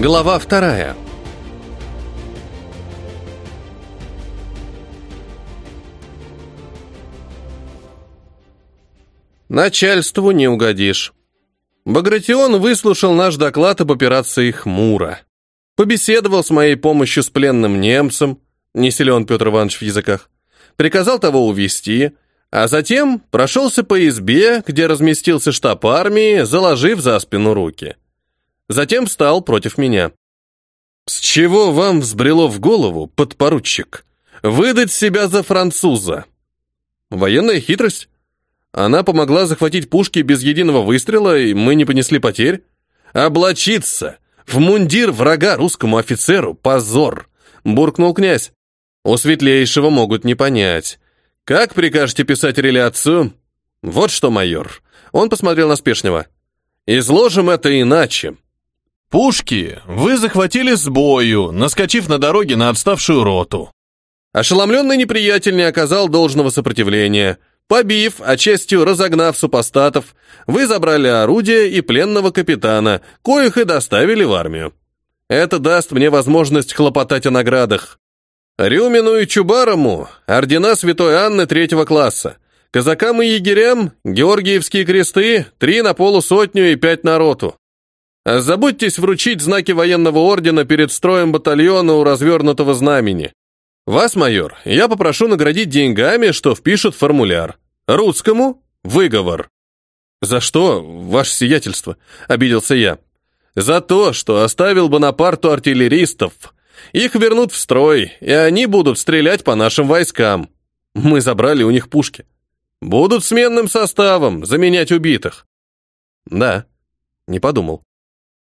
Глава вторая. Начальству не угодишь. Багратион выслушал наш доклад об операции «Хмуро». Побеседовал с моей помощью с пленным немцем, не силен Петр Иванович в языках, приказал того увести, а затем прошелся по избе, где разместился штаб армии, заложив за спину руки. Затем встал против меня. «С чего вам взбрело в голову, подпоручик, выдать себя за француза?» «Военная хитрость. Она помогла захватить пушки без единого выстрела, и мы не понесли потерь. Облачиться в мундир врага русскому офицеру — позор!» — буркнул князь. «У светлейшего могут не понять. Как прикажете писать реляцию?» «Вот что, майор». Он посмотрел на Спешнего. «Изложим это иначе. Пушки вы захватили с бою, наскочив на дороге на отставшую роту. Ошеломленный неприятель не оказал должного сопротивления. Побив, а частью разогнав супостатов, вы забрали орудие и пленного капитана, коих и доставили в армию. Это даст мне возможность хлопотать о наградах. Рюмину и Чубарому – ордена Святой Анны третьего класса. Казакам и егерям – Георгиевские кресты, три на полусотню и пять на роту. Забудьтесь вручить знаки военного ордена перед строем батальона у развернутого знамени. Вас, майор, я попрошу наградить деньгами, что впишут формуляр. Русскому – выговор. За что, ваше сиятельство? Обиделся я. За то, что оставил Бонапарту артиллеристов. Их вернут в строй, и они будут стрелять по нашим войскам. Мы забрали у них пушки. Будут сменным составом заменять убитых. Да, не подумал.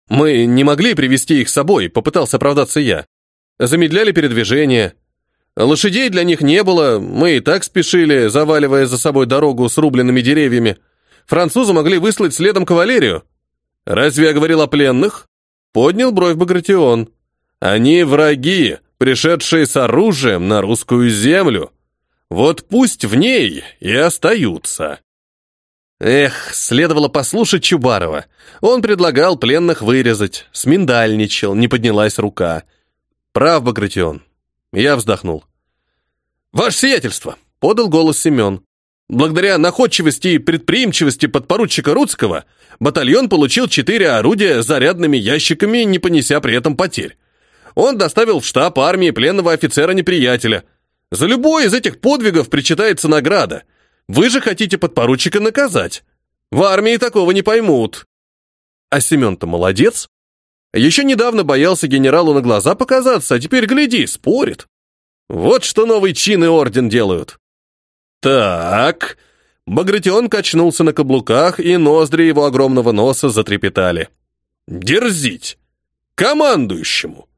Мы не могли привести их с собой, попытался оправдаться я. Замедляли передвижение. Лошадей для них не было, мы и так спешили, заваливая за собой дорогу с рубленными деревьями. Французы могли выслать следом кавалерию. Разве я говорил о пленных? Поднял бровь Багратион. Они враги, пришедшие с оружием на русскую землю. Вот пусть в ней и остаются. Эх, следовало послушать Чубарова. Он предлагал пленных вырезать, сминдальничал, не поднялась рука. Прав, Багратион. Я вздохнул. «Ваше сиятельство!» — подал голос Семен. Благодаря находчивости и предприимчивости подпоручика Рудского батальон получил четыре орудия с зарядными ящиками, не понеся при этом потерь. Он доставил в штаб армии пленного офицера-неприятеля. За любой из этих подвигов причитается награда — вы же хотите подпоручика наказать. В армии такого не поймут. А Семен-то молодец. Еще недавно боялся генералу на глаза показаться, а теперь, гляди, спорит. Вот что новый чин и орден делают. Так. Багратион качнулся на каблуках, и ноздри его огромного носа затрепетали. Дерзить! Командующему!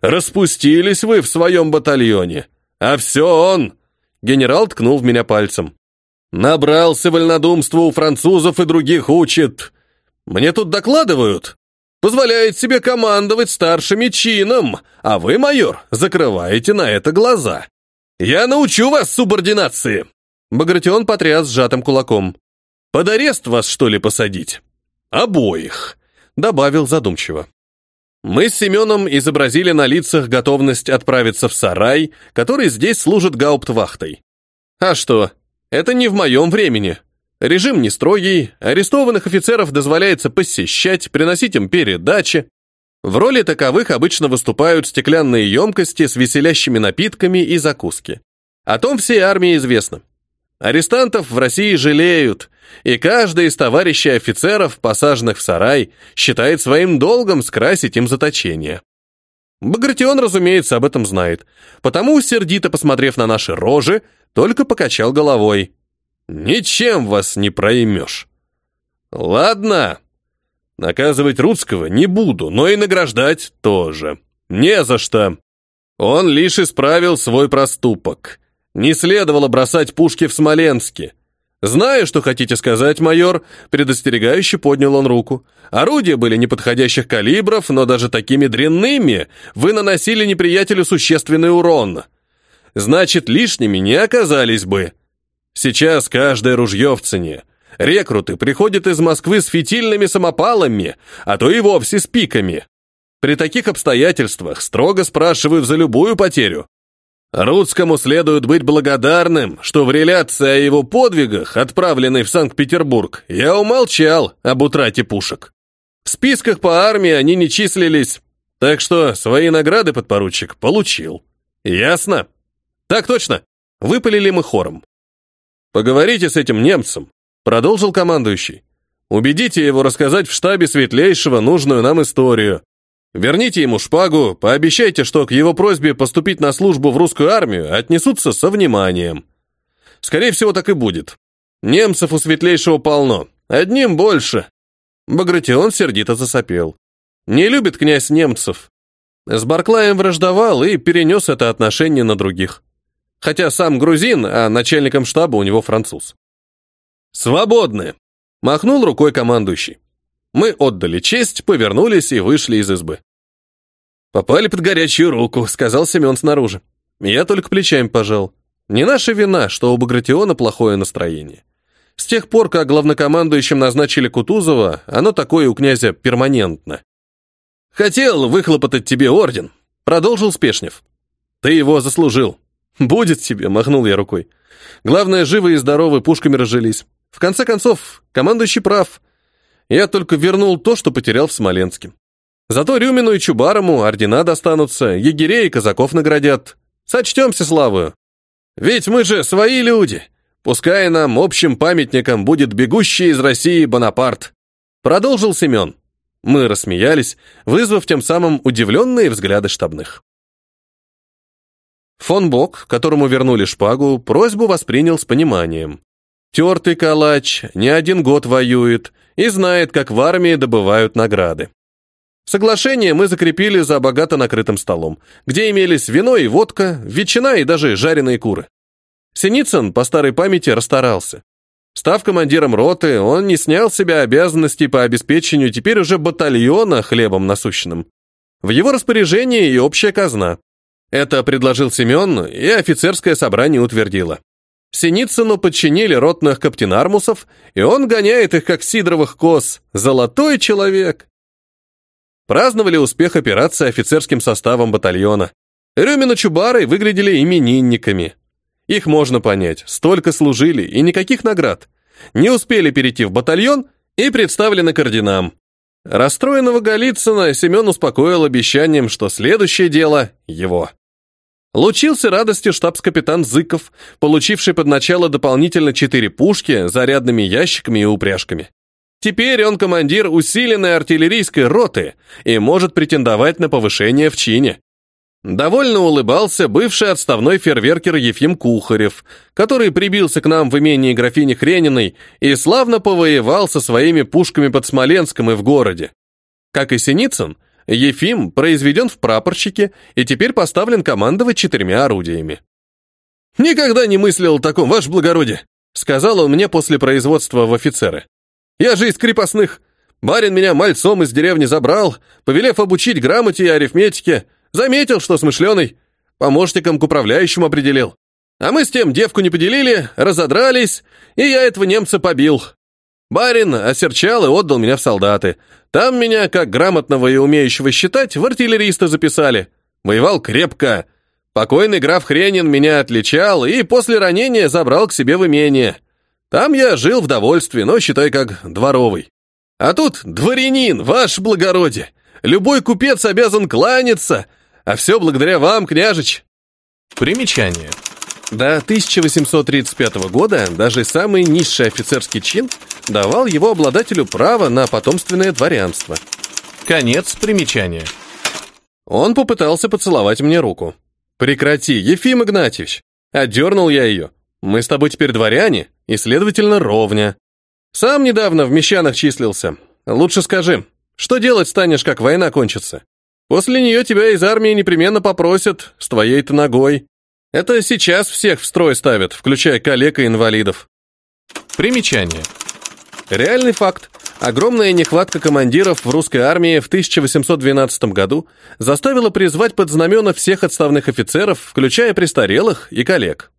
Распустились вы в своем батальоне, а все он... Генерал ткнул в меня пальцем. Набрался вольнодумства у французов и других учит. Мне тут докладывают. Позволяет себе командовать старшими чином, а вы, майор, закрываете на это глаза. Я научу вас субординации. Багратион потряс сжатым кулаком. Под арест вас, что ли, посадить? Обоих, добавил задумчиво. Мы с Семеном изобразили на лицах готовность отправиться в сарай, который здесь служит гауптвахтой. А что, это не в моем времени. Режим не строгий, арестованных офицеров дозволяется посещать, приносить им передачи. В роли таковых обычно выступают стеклянные емкости с веселящими напитками и закуски. О том всей армии известно. Арестантов в России жалеют, и каждый из товарищей офицеров, посаженных в сарай, считает своим долгом скрасить им заточение. Багратион, разумеется, об этом знает, потому, сердито посмотрев на наши рожи, только покачал головой. «Ничем вас не проймешь». «Ладно, наказывать Рудского не буду, но и награждать тоже. Не за что. Он лишь исправил свой проступок. Не следовало бросать пушки в Смоленске. «Знаю, что хотите сказать, майор», — предостерегающе поднял он руку. «Орудия были неподходящих калибров, но даже такими дрянными вы наносили неприятелю существенный урон. Значит, лишними не оказались бы. Сейчас каждое ружье в цене. Рекруты приходят из Москвы с фитильными самопалами, а то и вовсе с пиками. При таких обстоятельствах строго спрашивают за любую потерю. Рудскому следует быть благодарным, что в реляции о его подвигах, отправленной в Санкт-Петербург, я умолчал об утрате пушек. В списках по армии они не числились, так что свои награды подпоручик получил. Ясно? Так точно. Выпалили мы хором. Поговорите с этим немцем, продолжил командующий. Убедите его рассказать в штабе Светлейшего нужную нам историю. Верните ему шпагу, пообещайте, что к его просьбе поступить на службу в русскую армию отнесутся со вниманием. Скорее всего, так и будет. Немцев у Светлейшего полно, одним больше. Багратион сердито засопел. Не любит князь немцев. С Барклаем враждовал и перенес это отношение на других. Хотя сам грузин, а начальником штаба у него француз. «Свободны!» — махнул рукой командующий. Мы отдали честь, повернулись и вышли из избы. «Попали под горячую руку», — сказал Семен снаружи. Я только плечами пожал. Не наша вина, что у Багратиона плохое настроение. С тех пор, как главнокомандующим назначили Кутузова, оно такое у князя перманентно. «Хотел выхлопотать тебе орден», — продолжил Спешнев. «Ты его заслужил». «Будет тебе», — махнул я рукой. «Главное, живы и здоровы, пушками разжились. В конце концов, командующий прав. Я только вернул то, что потерял в Смоленске. Зато Рюмину и Чубарому ордена достанутся, егерей и казаков наградят. Сочтемся славою. Ведь мы же свои люди. Пускай нам общим памятником будет бегущий из России Бонапарт. Продолжил Семен. Мы рассмеялись, вызвав тем самым удивленные взгляды штабных. Фон Бок, которому вернули шпагу, просьбу воспринял с пониманием. Тертый калач, не один год воюет и знает, как в армии добывают награды. Соглашение мы закрепили за богато накрытым столом, где имелись вино и водка, ветчина и даже жареные куры. Синицын по старой памяти расстарался. Став командиром роты, он не снял с себя обязанностей по обеспечению теперь уже батальона хлебом насущным. В его распоряжении и общая казна. Это предложил Семен, и офицерское собрание утвердило. Синицыну подчинили ротных каптенармусов, и он гоняет их, как сидоровых коз. Золотой человек! Праздновали успех операции офицерским составом батальона. Рюмин и Чубарой выглядели именинниками. Их можно понять, столько служили и никаких наград. Не успели перейти в батальон и представлены к орденам. Расстроенного Голицына Семен успокоил обещанием, что следующее дело — его. Лучился радостью штабс-капитан Зыков, получивший под начало дополнительно четыре пушки, зарядными ящиками и упряжками. Теперь он командир усиленной артиллерийской роты и может претендовать на повышение в чине. Довольно улыбался бывший отставной фейерверкер Ефим Кухарев, который прибился к нам в имении графини Хрениной и славно повоевал со своими пушками под Смоленском и в городе. Как и Синицын, Ефим произведен в прапорщике и теперь поставлен командовать четырьмя орудиями. «Никогда не мыслил о таком, ваше благородие», сказал он мне после производства в офицеры. «Я же из крепостных. Барин меня мальцом из деревни забрал, повелев обучить грамоте и арифметике, заметил, что смышленый, помощником к управляющему определил. А мы с тем девку не поделили, разодрались, и я этого немца побил. Барин осерчал и отдал меня в солдаты. Там меня, как грамотного и умеющего считать, в артиллериста записали. Воевал крепко. Покойный граф Хренин меня отличал и после ранения забрал к себе в имение. Там я жил в довольстве, но считай как дворовый. А тут дворянин, ваш благородие. Любой купец обязан кланяться, а все благодаря вам, княжич. Примечание. До 1835 года даже самый низший офицерский чин давал его обладателю право на потомственное дворянство. Конец примечания. Он попытался поцеловать мне руку. «Прекрати, Ефим Игнатьевич!» Отдернул я ее. «Мы с тобой теперь дворяне, и, следовательно, ровня. Сам недавно в мещанах числился. Лучше скажи, что делать станешь, как война кончится? После нее тебя из армии непременно попросят, с твоей-то ногой. Это сейчас всех в строй ставят, включая коллег и инвалидов. Примечание. Реальный факт. Огромная нехватка командиров в русской армии в 1812 году заставила призвать под знамена всех отставных офицеров, включая престарелых и коллег.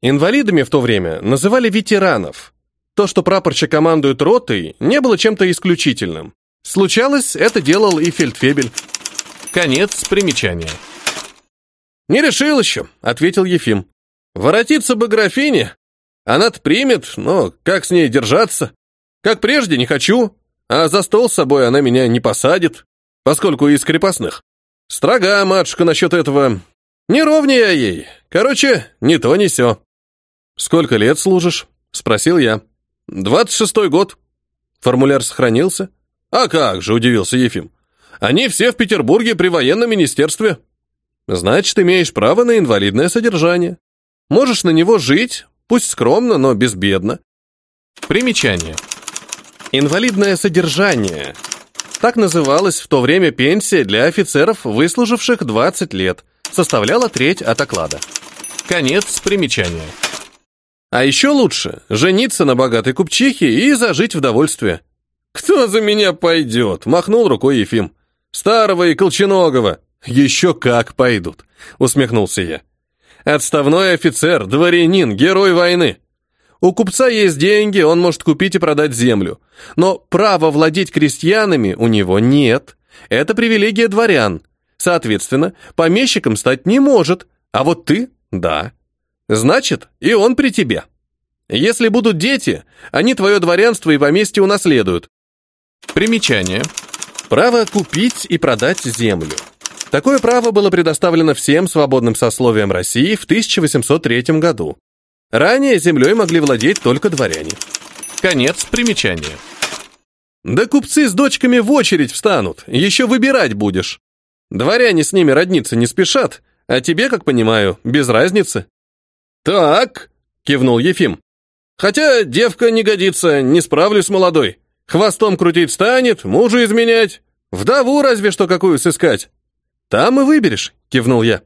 Инвалидами в то время называли ветеранов. То, что прапорщик командует ротой, не было чем-то исключительным. Случалось, это делал и фельдфебель. Конец примечания. «Не решил еще», — ответил Ефим. «Воротиться бы графине. Она-то примет, но как с ней держаться? Как прежде, не хочу. А за стол с собой она меня не посадит, поскольку из крепостных. Строга матушка насчет этого. Не ровнее я ей. Короче, не то, не сё». «Сколько лет служишь?» — спросил я. «Двадцать шестой год». Формуляр сохранился? «А как же», — удивился Ефим. «Они все в Петербурге при военном министерстве». «Значит, имеешь право на инвалидное содержание. Можешь на него жить, пусть скромно, но безбедно». Примечание. Инвалидное содержание. Так называлась в то время пенсия для офицеров, выслуживших 20 лет. Составляла треть от оклада. Конец примечания. А еще лучше жениться на богатой купчихе и зажить в довольстве. «Кто за меня пойдет?» – махнул рукой Ефим. «Старого и Колченогова». «Еще как пойдут», – усмехнулся я. «Отставной офицер, дворянин, герой войны. У купца есть деньги, он может купить и продать землю. Но права владеть крестьянами у него нет. Это привилегия дворян. Соответственно, помещиком стать не может. А вот ты – да. Значит, и он при тебе. Если будут дети, они твое дворянство и поместье унаследуют. Примечание. Право купить и продать землю. Такое право было предоставлено всем свободным сословиям России в 1803 году. Ранее землей могли владеть только дворяне. Конец примечания. Да купцы с дочками в очередь встанут, еще выбирать будешь. Дворяне с ними родниться не спешат, а тебе, как понимаю, без разницы. Так, кивнул Ефим. Хотя девка не годится, не справлюсь молодой. Хвостом крутить станет, мужу изменять. Вдову разве что какую сыскать. Там и выберешь, кивнул я.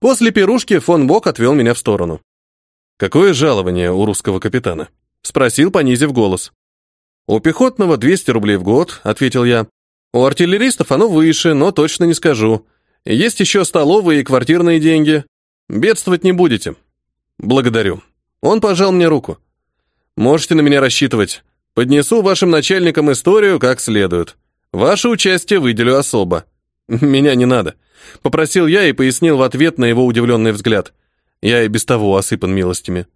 После пирушки фон Бок отвел меня в сторону. Какое жалование у русского капитана? Спросил, понизив голос. У пехотного 200 рублей в год, ответил я. У артиллеристов оно выше, но точно не скажу. Есть еще столовые и квартирные деньги. Бедствовать не будете. Благодарю. Он пожал мне руку. Можете на меня рассчитывать. Поднесу вашим начальникам историю как следует. Ваше участие выделю особо. Меня не надо. Попросил я и пояснил в ответ на его удивленный взгляд. Я и без того осыпан милостями.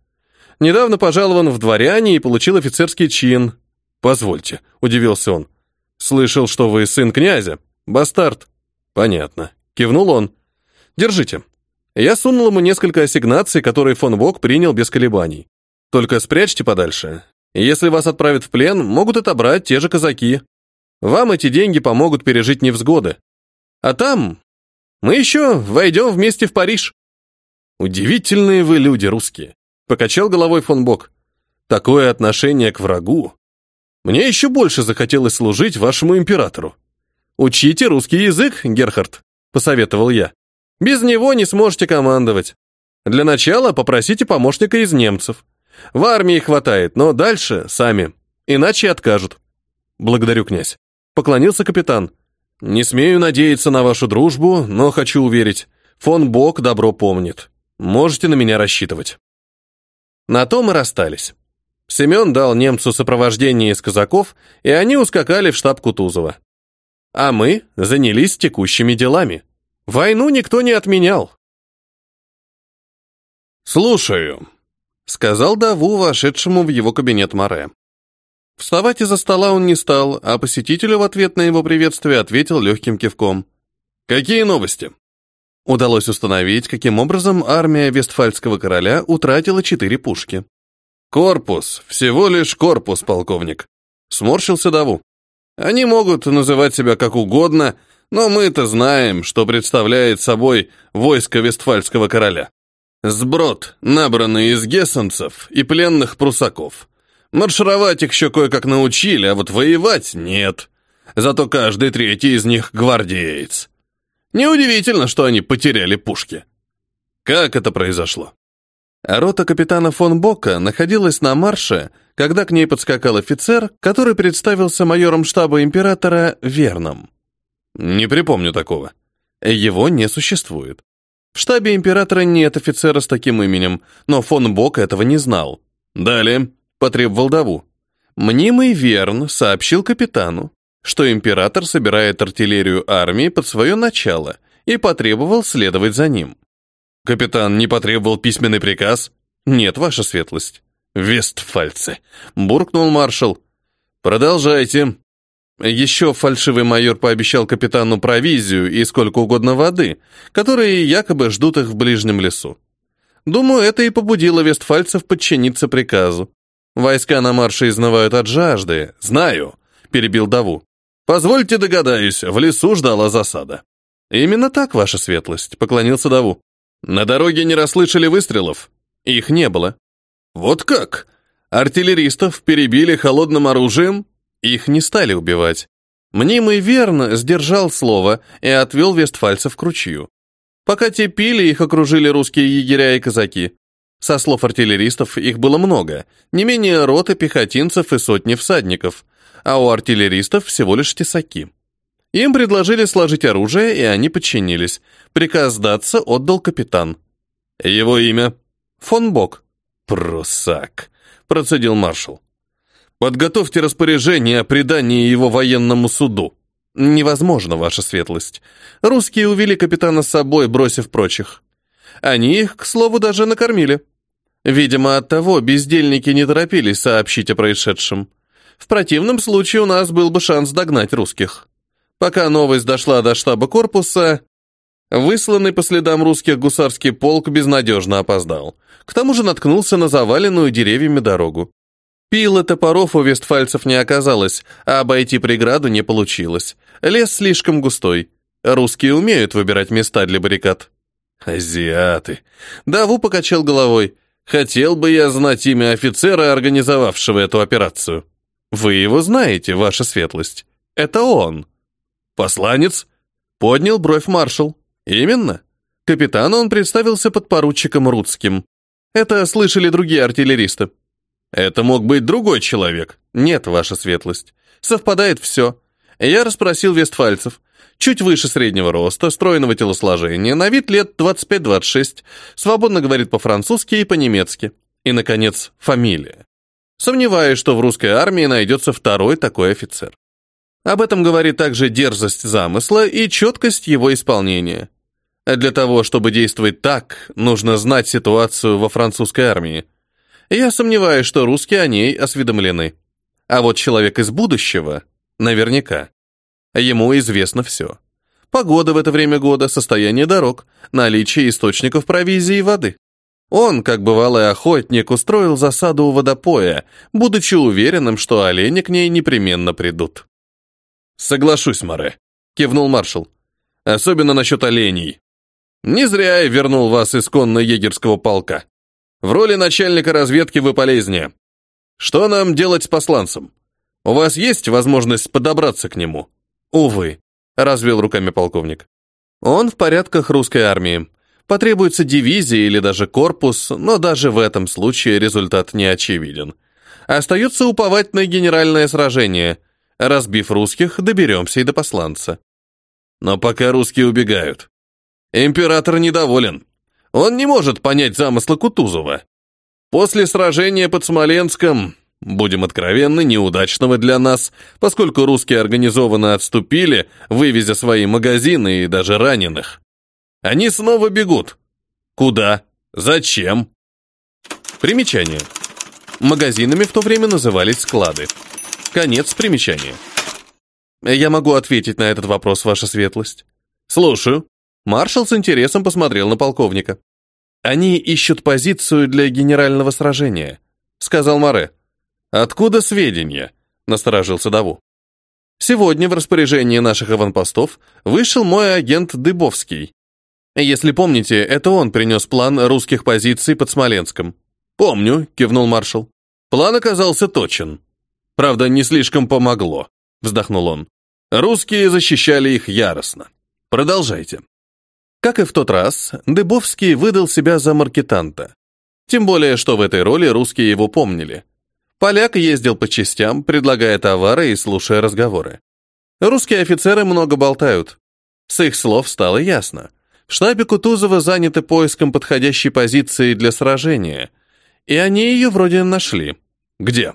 Недавно пожалован в дворяне и получил офицерский чин. Позвольте, удивился он. Слышал, что вы сын князя. Бастард. Понятно. Кивнул он. Держите. Я сунул ему несколько ассигнаций, которые фон Бок принял без колебаний. Только спрячьте подальше. Если вас отправят в плен, могут отобрать те же казаки. Вам эти деньги помогут пережить невзгоды. А там мы еще войдем вместе в Париж. Удивительные вы люди русские, покачал головой фон Бок. Такое отношение к врагу. Мне еще больше захотелось служить вашему императору. Учите русский язык, Герхард, посоветовал я. Без него не сможете командовать. Для начала попросите помощника из немцев. В армии хватает, но дальше сами. Иначе откажут. Благодарю, князь. Поклонился капитан. Не смею надеяться на вашу дружбу, но хочу уверить, фон Бок добро помнит. Можете на меня рассчитывать. На то мы расстались. Семен дал немцу сопровождение из казаков, и они ускакали в штаб Кутузова. А мы занялись текущими делами. Войну никто не отменял. «Слушаю», — сказал Даву, вошедшему в его кабинет Море. Вставать из-за стола он не стал, а посетителю в ответ на его приветствие ответил легким кивком. «Какие новости?» Удалось установить, каким образом армия Вестфальского короля утратила четыре пушки. «Корпус, всего лишь корпус, полковник», — сморщился Даву. «Они могут называть себя как угодно, — но мы-то знаем, что представляет собой войско Вестфальского короля. Сброд, набранный из гессенцев и пленных прусаков. Маршировать их еще кое-как научили, а вот воевать нет. Зато каждый третий из них гвардеец. Неудивительно, что они потеряли пушки. Как это произошло? Рота капитана фон Бока находилась на марше, когда к ней подскакал офицер, который представился майором штаба императора Верном. Не припомню такого. Его не существует. В штабе императора нет офицера с таким именем, но фон Бок этого не знал. Далее, потребовал Даву. Мнимый Верн сообщил капитану, что император собирает артиллерию армии под свое начало и потребовал следовать за ним. Капитан не потребовал письменный приказ? Нет, ваша светлость. Вестфальцы, буркнул маршал. Продолжайте. Еще фальшивый майор пообещал капитану провизию и сколько угодно воды, которые якобы ждут их в ближнем лесу. Думаю, это и побудило вестфальцев подчиниться приказу. Войска на марше изнывают от жажды. Знаю, перебил Даву. Позвольте догадаюсь, в лесу ждала засада. Именно так, ваша светлость, поклонился Даву. На дороге не расслышали выстрелов? Их не было. Вот как? Артиллеристов перебили холодным оружием? Их не стали убивать. Мнимый верно сдержал слово и отвел вестфальцев к ручью. Пока те пили, их окружили русские егеря и казаки. Со слов артиллеристов, их было много, не менее роты пехотинцев и сотни всадников, а у артиллеристов всего лишь тесаки. Им предложили сложить оружие, и они подчинились. Приказ сдаться отдал капитан. Его имя? Фон Бок. «Прусак», — процедил маршал. Подготовьте распоряжение о предании его военному суду. Невозможно, ваша светлость. Русские увели капитана с собой, бросив прочих. Они их, к слову, даже накормили. Видимо, от того бездельники не торопились сообщить о происшедшем. В противном случае у нас был бы шанс догнать русских. Пока новость дошла до штаба корпуса, высланный по следам русских гусарский полк безнадежно опоздал. К тому же наткнулся на заваленную деревьями дорогу. Пил топоров у вестфальцев не оказалось, а обойти преграду не получилось. Лес слишком густой. Русские умеют выбирать места для баррикад. Азиаты. Даву покачал головой. Хотел бы я знать имя офицера, организовавшего эту операцию. Вы его знаете, ваша светлость. Это он. Посланец? Поднял бровь маршал. Именно. Капитану он представился подпоручиком Рудским. Это слышали другие артиллеристы. Это мог быть другой человек. Нет, ваша светлость. Совпадает все. Я расспросил вестфальцев. Чуть выше среднего роста, стройного телосложения, на вид лет 25-26, свободно говорит по-французски и по-немецки. И, наконец, фамилия. Сомневаюсь, что в русской армии найдется второй такой офицер. Об этом говорит также дерзость замысла и четкость его исполнения. Для того, чтобы действовать так, нужно знать ситуацию во французской армии. Я сомневаюсь, что русские о ней осведомлены. А вот человек из будущего наверняка. Ему известно все. Погода в это время года, состояние дорог, наличие источников провизии и воды. Он, как бывалый охотник, устроил засаду у водопоя, будучи уверенным, что олени к ней непременно придут. «Соглашусь, Море», — кивнул маршал. «Особенно насчет оленей. Не зря я вернул вас из конно-егерского полка. В роли начальника разведки вы полезнее. Что нам делать с посланцем? У вас есть возможность подобраться к нему? Увы, развел руками полковник. Он в порядках русской армии. Потребуется дивизия или даже корпус, но даже в этом случае результат не очевиден. Остается уповать на генеральное сражение. Разбив русских, доберемся и до посланца. Но пока русские убегают. Император недоволен. Он не может понять замысла Кутузова. После сражения под Смоленском, будем откровенны, неудачного для нас, поскольку русские организованно отступили, вывезя свои магазины и даже раненых. Они снова бегут. Куда? Зачем? Примечание. Магазинами в то время назывались склады. Конец примечания. Я могу ответить на этот вопрос, ваша светлость. Слушаю. Маршал с интересом посмотрел на полковника. «Они ищут позицию для генерального сражения», — сказал Море. «Откуда сведения?» — насторожился Даву. «Сегодня в распоряжении наших аванпостов вышел мой агент Дыбовский. Если помните, это он принес план русских позиций под Смоленском». «Помню», — кивнул маршал. «План оказался точен. Правда, не слишком помогло», — вздохнул он. «Русские защищали их яростно. Продолжайте». Как и в тот раз, Дыбовский выдал себя за маркетанта. Тем более, что в этой роли русские его помнили. Поляк ездил по частям, предлагая товары и слушая разговоры. Русские офицеры много болтают. С их слов стало ясно. В штабе Кутузова заняты поиском подходящей позиции для сражения. И они ее вроде нашли. Где?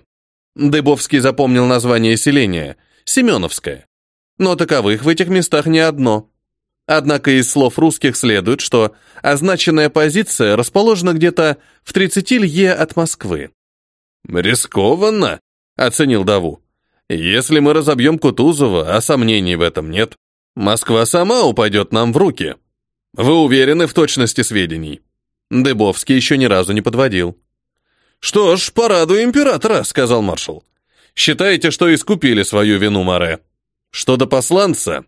Дыбовский запомнил название селения. Семеновская. Но таковых в этих местах не одно. Однако из слов русских следует, что означенная позиция расположена где-то в 30 лье от Москвы. «Рискованно», — оценил Даву. «Если мы разобьем Кутузова, а сомнений в этом нет, Москва сама упадет нам в руки. Вы уверены в точности сведений?» Дыбовский еще ни разу не подводил. «Что ж, порадуй императора», — сказал маршал. «Считаете, что искупили свою вину, Море? Что до посланца,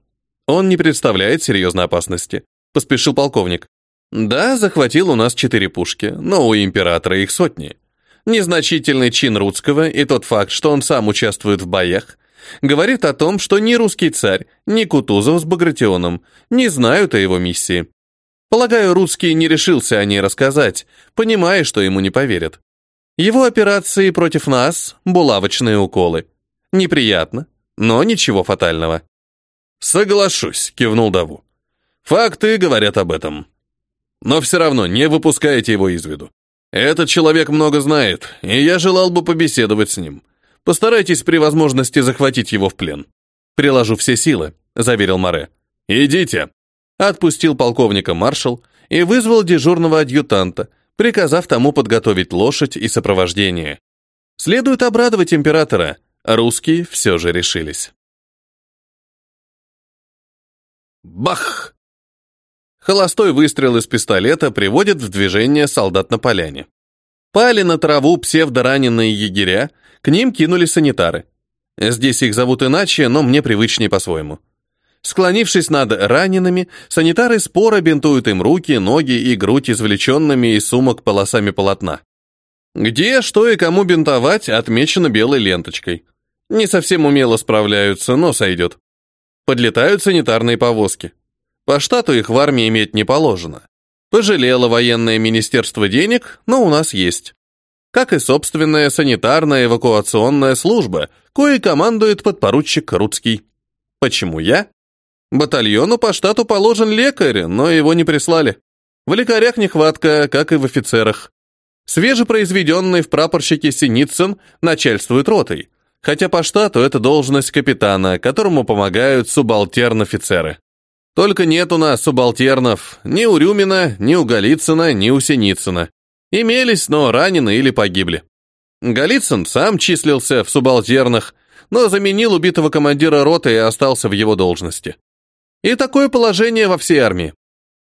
он не представляет серьезной опасности», — поспешил полковник. «Да, захватил у нас четыре пушки, но у императора их сотни. Незначительный чин русского и тот факт, что он сам участвует в боях, говорит о том, что ни русский царь, ни Кутузов с Багратионом не знают о его миссии. Полагаю, русский не решился о ней рассказать, понимая, что ему не поверят. Его операции против нас – булавочные уколы. Неприятно, но ничего фатального. «Соглашусь», – кивнул Даву. «Факты говорят об этом. Но все равно не выпускайте его из виду. Этот человек много знает, и я желал бы побеседовать с ним. Постарайтесь при возможности захватить его в плен». «Приложу все силы», – заверил Море. «Идите», отпустил полковника маршал и вызвал дежурного адъютанта, приказав тому подготовить лошадь и сопровождение. Следует обрадовать императора, русские все же решились. Бах! Холостой выстрел из пистолета приводит в движение солдат на поляне. Пали на траву псевдораненые егеря, к ним кинулись санитары. Здесь их зовут иначе, но мне привычнее по-своему. Склонившись над ранеными, санитары споро бинтуют им руки, ноги и грудь извлеченными из сумок полосами полотна. Где, что и кому бинтовать, отмечено белой ленточкой. Не совсем умело справляются, но сойдет. Подлетают санитарные повозки. По штату их в армии иметь не положено. Пожалело военное министерство денег, но у нас есть. Как и собственная санитарная эвакуационная служба, кое командует подпоручик Рудский. Почему я? Батальону по штату положен лекарь, но его не прислали. В лекарях нехватка, как и в офицерах. Свежепроизведенный в прапорщике Синицын начальствует ротой, хотя по штату это должность капитана, которому помогают субалтерн-офицеры. Только нет у нас субалтернов ни у Рюмина, ни у Голицына, ни у Синицына. Имелись, но ранены или погибли. Голицын сам числился в субалтернах, но заменил убитого командира роты и остался в его должности. И такое положение во всей армии.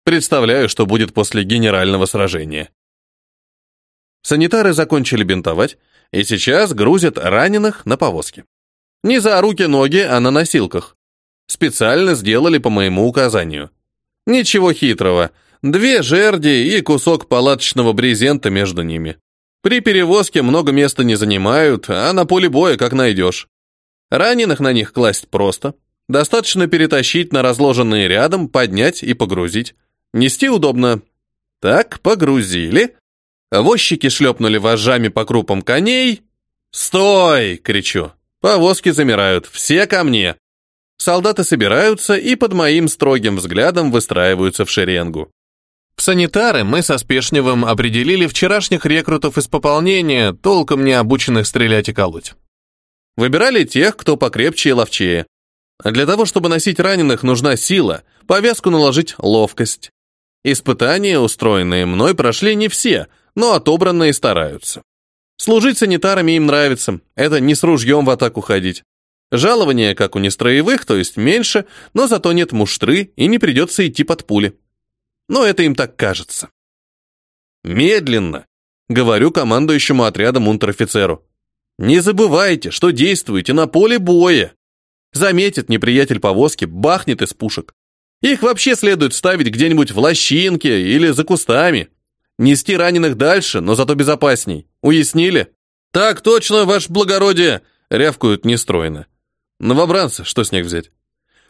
Представляю, что будет после генерального сражения. Санитары закончили бинтовать и сейчас грузят раненых на повозки. Не за руки-ноги, а на носилках. Специально сделали по моему указанию. Ничего хитрого. Две жерди и кусок палаточного брезента между ними. При перевозке много места не занимают, а на поле боя как найдешь. Раненых на них класть просто. Достаточно перетащить на разложенные рядом, поднять и погрузить. Нести удобно. Так, погрузили. Возчики шлепнули вожжами по крупам коней. «Стой!» — кричу. Повозки замирают. «Все ко мне!» Солдаты собираются и под моим строгим взглядом выстраиваются в шеренгу. В санитары мы со Спешневым определили вчерашних рекрутов из пополнения, толком не обученных стрелять и колоть. Выбирали тех, кто покрепче и ловчее. Для того, чтобы носить раненых, нужна сила, повязку наложить ловкость. Испытания, устроенные мной, прошли не все, но отобранные стараются. Служить санитарами им нравится, это не с ружьем в атаку ходить. Жалование, как у нестроевых, то есть меньше, но зато нет муштры и не придется идти под пули. Но это им так кажется. Медленно, говорю командующему отрядом унтер-офицеру. Не забывайте, что действуете на поле боя. Заметит неприятель повозки, бахнет из пушек. Их вообще следует ставить где-нибудь в лощинке или за кустами. Нести раненых дальше, но зато безопасней. Уяснили? Так точно, ваше благородие, рявкают нестройно. Новобранцы, что с них взять?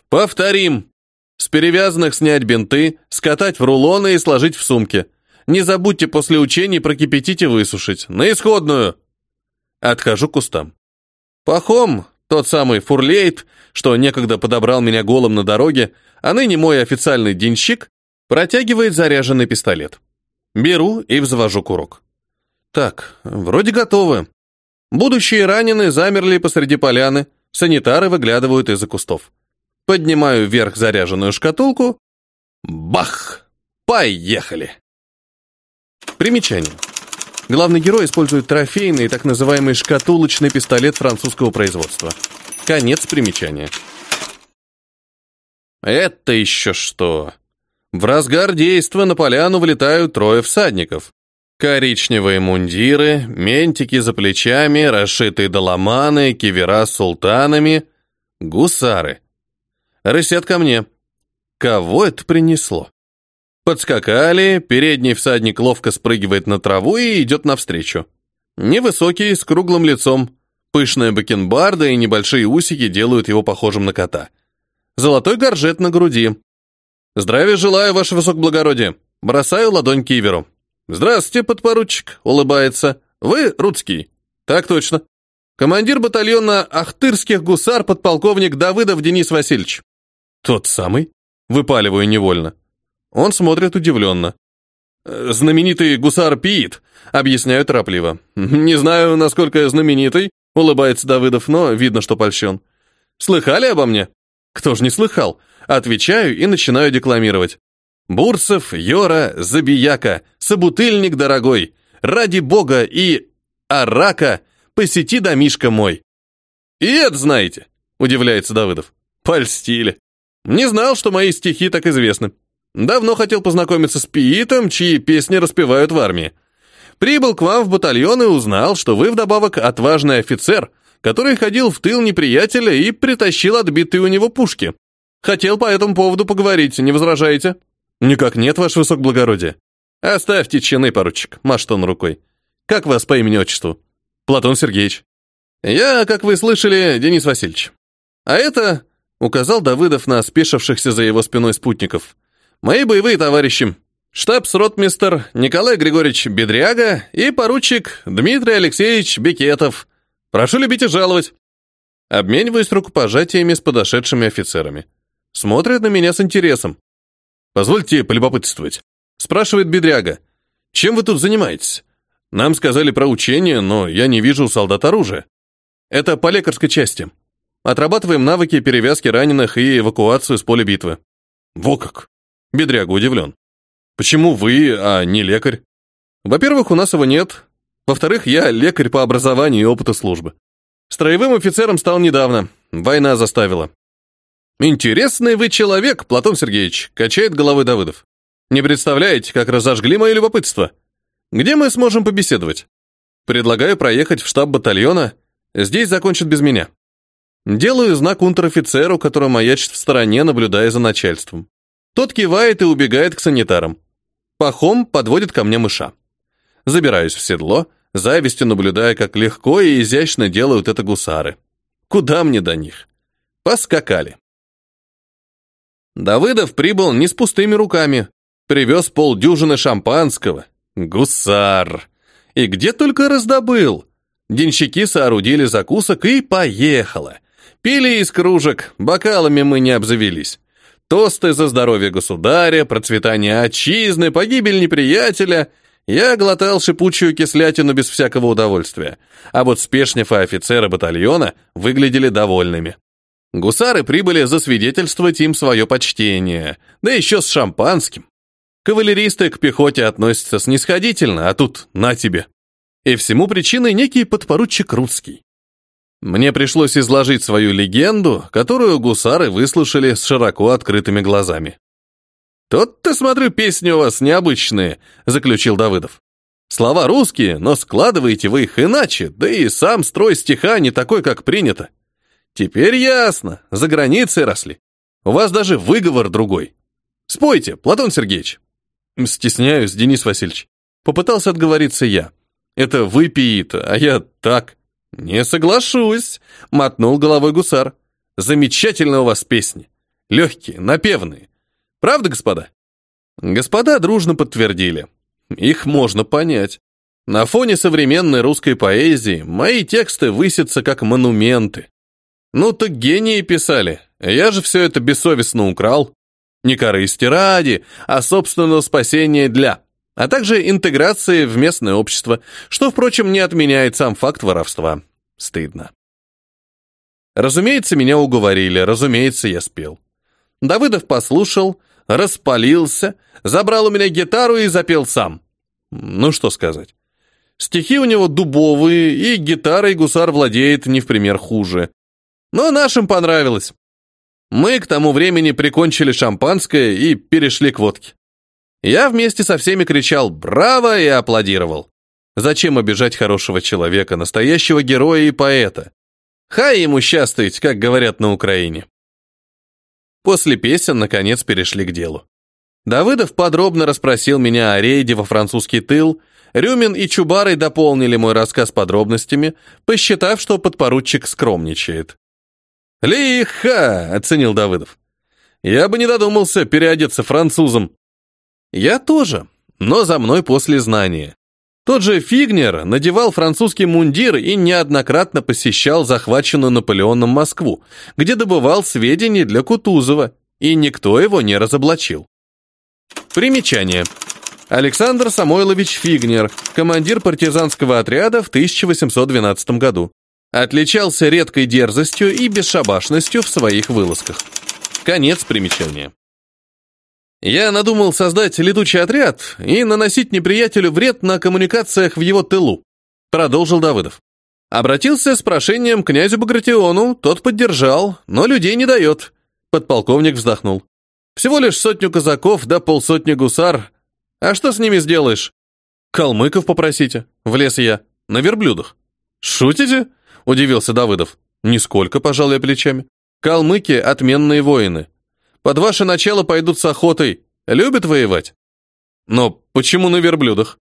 Повторим. С перевязанных снять бинты, скатать в рулоны и сложить в сумки. Не забудьте после учений прокипятить и высушить. На исходную. Отхожу к кустам. Пахом, тот самый Фурлейт, что некогда подобрал меня голым на дороге, а ныне мой официальный денщик, протягивает заряженный пистолет. Беру и взвожу курок. Так, вроде готовы. Будущие раненые замерли посреди поляны, Санитары выглядывают из-за кустов. Поднимаю вверх заряженную шкатулку. Бах! Поехали! Примечание. Главный герой использует трофейный, так называемый шкатулочный пистолет французского производства. Конец примечания. Это еще что? В разгар действа на поляну влетают трое всадников. Коричневые мундиры, ментики за плечами, расшитые доломаны, кивера с султанами, гусары. Рысят ко мне. Кого это принесло? Подскакали, передний всадник ловко спрыгивает на траву и идет навстречу. Невысокий, с круглым лицом. Пышная бакенбарда и небольшие усики делают его похожим на кота. Золотой горжет на груди. «Здравия желаю, ваше высокоблагородие!» Бросаю ладонь киверу. «Здравствуйте, подпоручик», — улыбается. «Вы русский?» «Так точно. Командир батальона Ахтырских гусар подполковник Давыдов Денис Васильевич». «Тот самый?» — выпаливаю невольно. Он смотрит удивленно. «Э, «Знаменитый гусар Пит», — объясняю торопливо. «Не знаю, насколько знаменитый», — улыбается Давыдов, но видно, что польщен. «Слыхали обо мне?» «Кто ж не слыхал?» Отвечаю и начинаю декламировать. «Бурсов, Йора, Забияка, собутыльник дорогой, ради бога и... Арака, посети домишка мой». «И это знаете?» — удивляется Давыдов. «Польстили. Не знал, что мои стихи так известны». Давно хотел познакомиться с Пиитом, чьи песни распевают в армии. Прибыл к вам в батальон и узнал, что вы вдобавок отважный офицер, который ходил в тыл неприятеля и притащил отбитые у него пушки. Хотел по этому поводу поговорить, не возражаете? Никак нет, ваше высокоблагородие. Оставьте чины, поручик, машет он рукой. Как вас по имени-отчеству? Платон Сергеевич. Я, как вы слышали, Денис Васильевич. А это, указал Давыдов на спешившихся за его спиной спутников, Мои боевые товарищи. Штабс-ротмистер Николай Григорьевич Бедряга и поручик Дмитрий Алексеевич Бекетов. Прошу любить и жаловать. Обмениваюсь рукопожатиями с подошедшими офицерами. Смотрят на меня с интересом. «Позвольте полюбопытствовать», — спрашивает Бедряга. «Чем вы тут занимаетесь? Нам сказали про учение, но я не вижу солдат оружия. Это по лекарской части. Отрабатываем навыки перевязки раненых и эвакуацию с поля битвы». «Во как! Бедряга удивлен. Почему вы, а не лекарь? Во-первых, у нас его нет. Во-вторых, я лекарь по образованию и опыту службы. Строевым офицером стал недавно. Война заставила. Интересный вы человек, Платон Сергеевич, качает головой Давыдов. Не представляете, как разожгли мое любопытство. Где мы сможем побеседовать? Предлагаю проехать в штаб батальона. Здесь закончат без меня. Делаю знак унтер-офицеру, который маячит в стороне, наблюдая за начальством. Тот кивает и убегает к санитарам. Пахом подводит ко мне мыша. Забираюсь в седло, завистью наблюдая, как легко и изящно делают это гусары. Куда мне до них? Поскакали. Давыдов прибыл не с пустыми руками. Привез полдюжины шампанского. Гусар. И где только раздобыл. Денщики соорудили закусок и поехало. Пили из кружек, бокалами мы не обзавелись. Тосты за здоровье государя, процветание отчизны, погибель неприятеля. Я глотал шипучую кислятину без всякого удовольствия. А вот Спешнев и офицеры батальона выглядели довольными. Гусары прибыли засвидетельствовать им свое почтение, да еще с шампанским. Кавалеристы к пехоте относятся снисходительно, а тут на тебе. И всему причиной некий подпоручик русский. Мне пришлось изложить свою легенду, которую гусары выслушали с широко открытыми глазами. «Тот-то, смотрю, песни у вас необычные», — заключил Давыдов. «Слова русские, но складываете вы их иначе, да и сам строй стиха не такой, как принято. Теперь ясно, за границей росли. У вас даже выговор другой. Спойте, Платон Сергеевич». «Стесняюсь, Денис Васильевич». Попытался отговориться я. «Это выпиет, а я так». «Не соглашусь», — мотнул головой гусар. «Замечательно у вас песни. Легкие, напевные. Правда, господа?» Господа дружно подтвердили. Их можно понять. На фоне современной русской поэзии мои тексты высятся как монументы. Ну так гении писали, я же все это бессовестно украл. Не корысти ради, а собственного спасения для а также интеграции в местное общество, что, впрочем, не отменяет сам факт воровства. Стыдно. Разумеется, меня уговорили, разумеется, я спел. Давыдов послушал, распалился, забрал у меня гитару и запел сам. Ну, что сказать. Стихи у него дубовые, и гитарой гусар владеет не в пример хуже. Но нашим понравилось. Мы к тому времени прикончили шампанское и перешли к водке. Я вместе со всеми кричал «Браво!» и аплодировал. Зачем обижать хорошего человека, настоящего героя и поэта? Хай ему счастыть, как говорят на Украине. После песен, наконец, перешли к делу. Давыдов подробно расспросил меня о рейде во французский тыл, Рюмин и Чубарый дополнили мой рассказ подробностями, посчитав, что подпоручик скромничает. «Лиха!» — оценил Давыдов. «Я бы не додумался переодеться французом». «Я тоже, но за мной после знания. Тот же Фигнер надевал французский мундир и неоднократно посещал захваченную Наполеоном Москву, где добывал сведения для Кутузова, и никто его не разоблачил. Примечание. Александр Самойлович Фигнер, командир партизанского отряда в 1812 году. Отличался редкой дерзостью и бесшабашностью в своих вылазках. Конец примечания. Я надумал создать летучий отряд и наносить неприятелю вред на коммуникациях в его тылу, продолжил Давыдов. Обратился с прошением к князю Багратиону, тот поддержал, но людей не дает. Подполковник вздохнул. Всего лишь сотню казаков да полсотни гусар, а что с ними сделаешь? Калмыков попросите, влез я, на верблюдах. Шутите? Удивился Давыдов. Нисколько, пожал я плечами. Калмыки — отменные воины. Под ваше начало пойдут с охотой. Любят воевать. Но почему на верблюдах?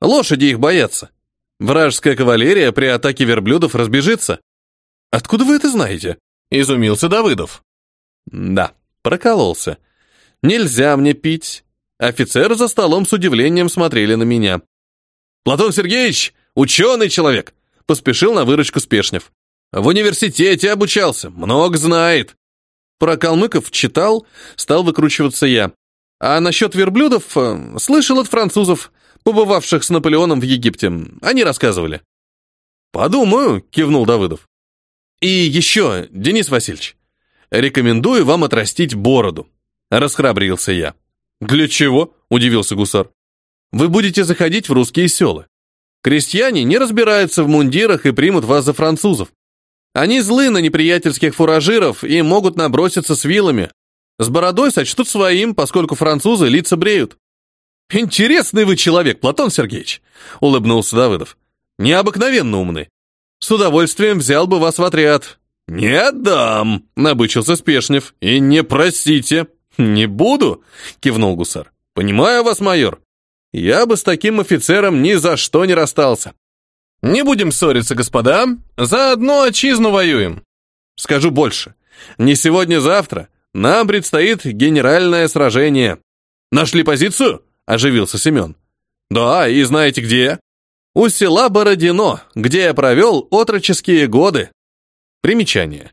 Лошади их боятся. Вражеская кавалерия при атаке верблюдов разбежится. Откуда вы это знаете? Изумился Давыдов. Да, прокололся. Нельзя мне пить, Офицеры за столом с удивлением смотрели на меня. «Платон Сергеевич, ученый человек!» Поспешил на выручку Спешнев. «В университете обучался, много знает». Про калмыков читал, стал выкручиваться я. А насчет верблюдов э, слышал от французов, побывавших с Наполеоном в Египте. Они рассказывали. «Подумаю», — кивнул Давыдов. «И еще, Денис Васильевич, рекомендую вам отрастить бороду», — расхрабрился я. «Для чего?» – удивился гусар. «Вы будете заходить в русские села. Крестьяне не разбираются в мундирах и примут вас за французов. Они злы на неприятельских фуражиров и могут наброситься с вилами. С бородой сочтут своим, поскольку французы лица бреют». «Интересный вы человек, Платон Сергеевич», — улыбнулся Давыдов. «Необыкновенно умный. С удовольствием взял бы вас в отряд». «Не отдам», — набычился Спешнев. «И не просите». «Не буду», — кивнул гусар. «Понимаю вас, майор. Я бы с таким офицером ни за что не расстался. Не будем ссориться, господа. Заодно отчизну воюем. Скажу больше. Не сегодня-завтра. Нам предстоит генеральное сражение. Нашли позицию? Оживился Семен. Да, и знаете где? У села Бородино, где я провел отроческие годы. Примечание.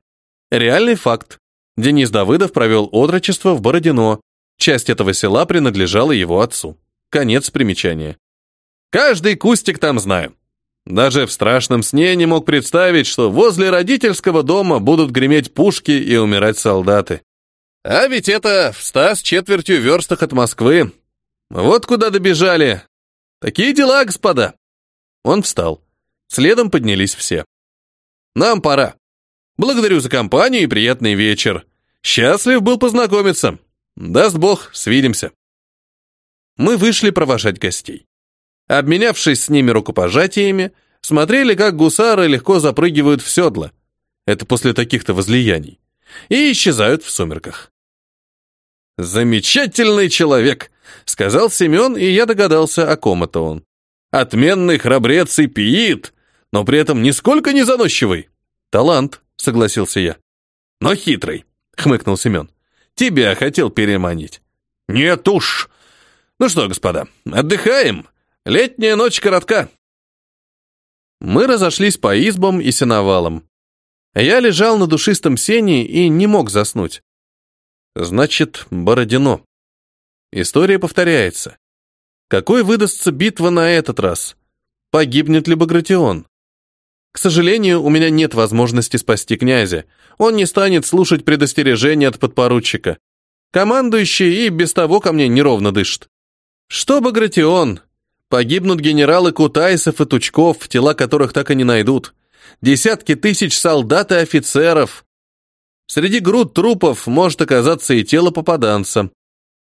Реальный факт. Денис Давыдов провел отрочество в Бородино. Часть этого села принадлежала его отцу. Конец примечания. Каждый кустик там знаю. Даже в страшном сне не мог представить, что возле родительского дома будут греметь пушки и умирать солдаты. А ведь это в ста с четвертью верстах от Москвы. Вот куда добежали. Такие дела, господа. Он встал. Следом поднялись все. Нам пора. Благодарю за компанию и приятный вечер. Счастлив был познакомиться. Даст Бог, свидимся. Мы вышли провожать гостей. Обменявшись с ними рукопожатиями, смотрели, как гусары легко запрыгивают в седла. Это после таких-то возлияний. И исчезают в сумерках. «Замечательный человек», — сказал Семен, и я догадался, о ком это он. «Отменный храбрец и пиит, но при этом нисколько не заносчивый. Талант», — согласился я. «Но хитрый», — хмыкнул Семен. «Тебя хотел переманить». «Нет уж!» «Ну что, господа, отдыхаем. Летняя ночь коротка». Мы разошлись по избам и сеновалам. Я лежал на душистом сене и не мог заснуть. Значит, Бородино. История повторяется. Какой выдастся битва на этот раз? Погибнет ли Багратион? К сожалению, у меня нет возможности спасти князя. Он не станет слушать предостережения от подпоручика. Командующий и без того ко мне неровно дышит. Что Багратион? Погибнут генералы Кутайсов и Тучков, тела которых так и не найдут. Десятки тысяч солдат и офицеров. Среди груд трупов может оказаться и тело попаданца.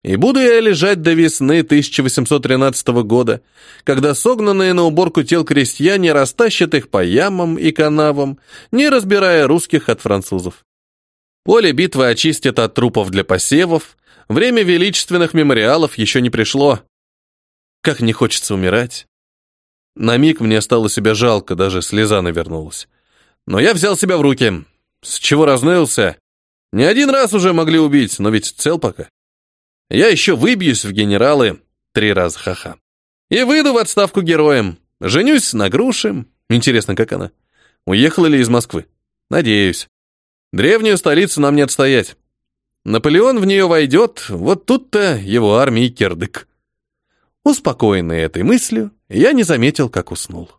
И буду я лежать до весны 1813 года, когда согнанные на уборку тел крестьяне растащат их по ямам и канавам, не разбирая русских от французов. Поле битвы очистят от трупов для посевов, время величественных мемориалов еще не пришло. Как не хочется умирать. На миг мне стало себя жалко, даже слеза навернулась. Но я взял себя в руки. С чего разнылся? Не один раз уже могли убить, но ведь цел пока. Я еще выбьюсь в генералы три раза ха-ха. И выйду в отставку героем. Женюсь на груше. Интересно, как она? Уехала ли из Москвы? Надеюсь. Древнюю столицу нам не отстоять. Наполеон в нее войдет, вот тут-то его армии кирдык. Успокоенный этой мыслью, я не заметил, как уснул.